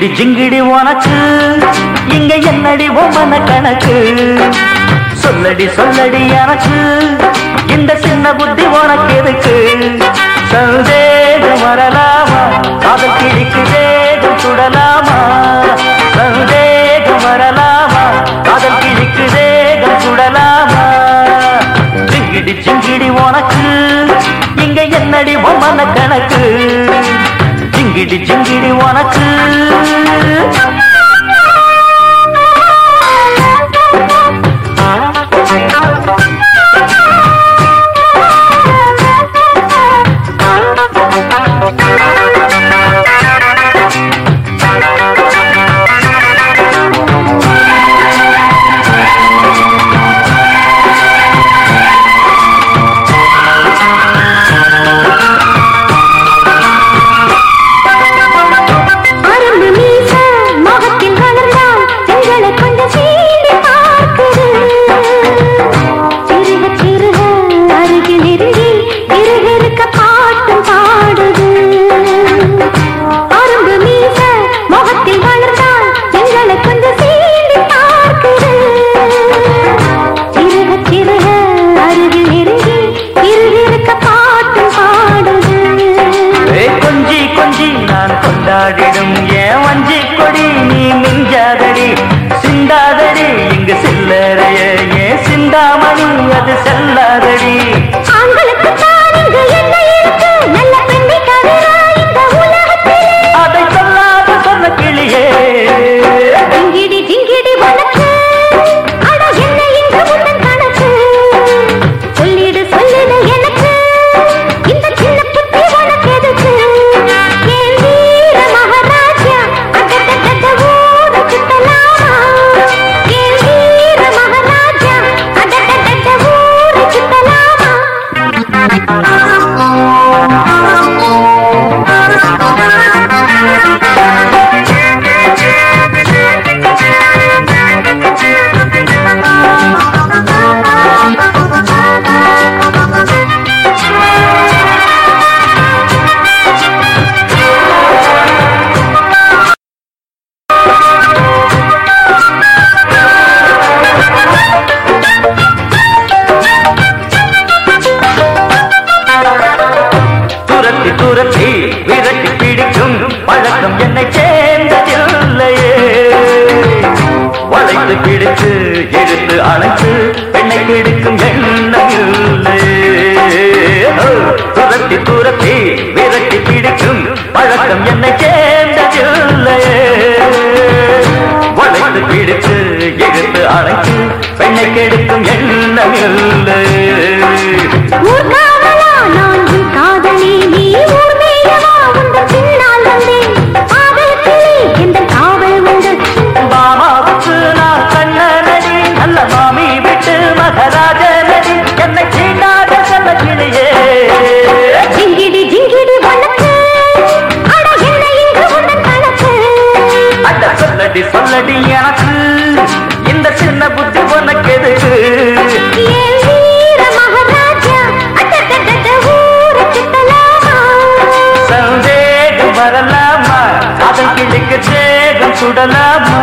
ஜிங்கிடி ஜிங்கிடி உனக்கு இங்க என்னடி மன கணக்கு? சொல்லடி சொல்லடி எனக்கு இந்த சின்ன புத்தி உனக்கு எதுக்கு? சந்தேகம் வரலாமா? காதல் கிழிக்கு வேகம் சுடலாமா? சந்தேகம் வரலாமா? காதல் கிழிக்கு வேகம் சுடலாமா? ஜிங்கிடி ஜிங்கிடி உனக்கு இங்க என்னடி மன கணக்கு? ஜிங்கிடி ஜிங்கிடி உனக்கு. செல்லாதடி அது பிடித்து எடுத்து அழைத்து பெண்ணை பிடிக்கும் எண்ணம் இல்லை துரத்தி துரத்தி விரட்டி பிடிக்கும் பழக்கம் என்னை கே காதலடி எனக்கு இந்த சின்ன புத்தி உனக்கு எது? சந்தேகம் வரலாமா? அதன் கிளிக்கு சேகம் சுடலாமா?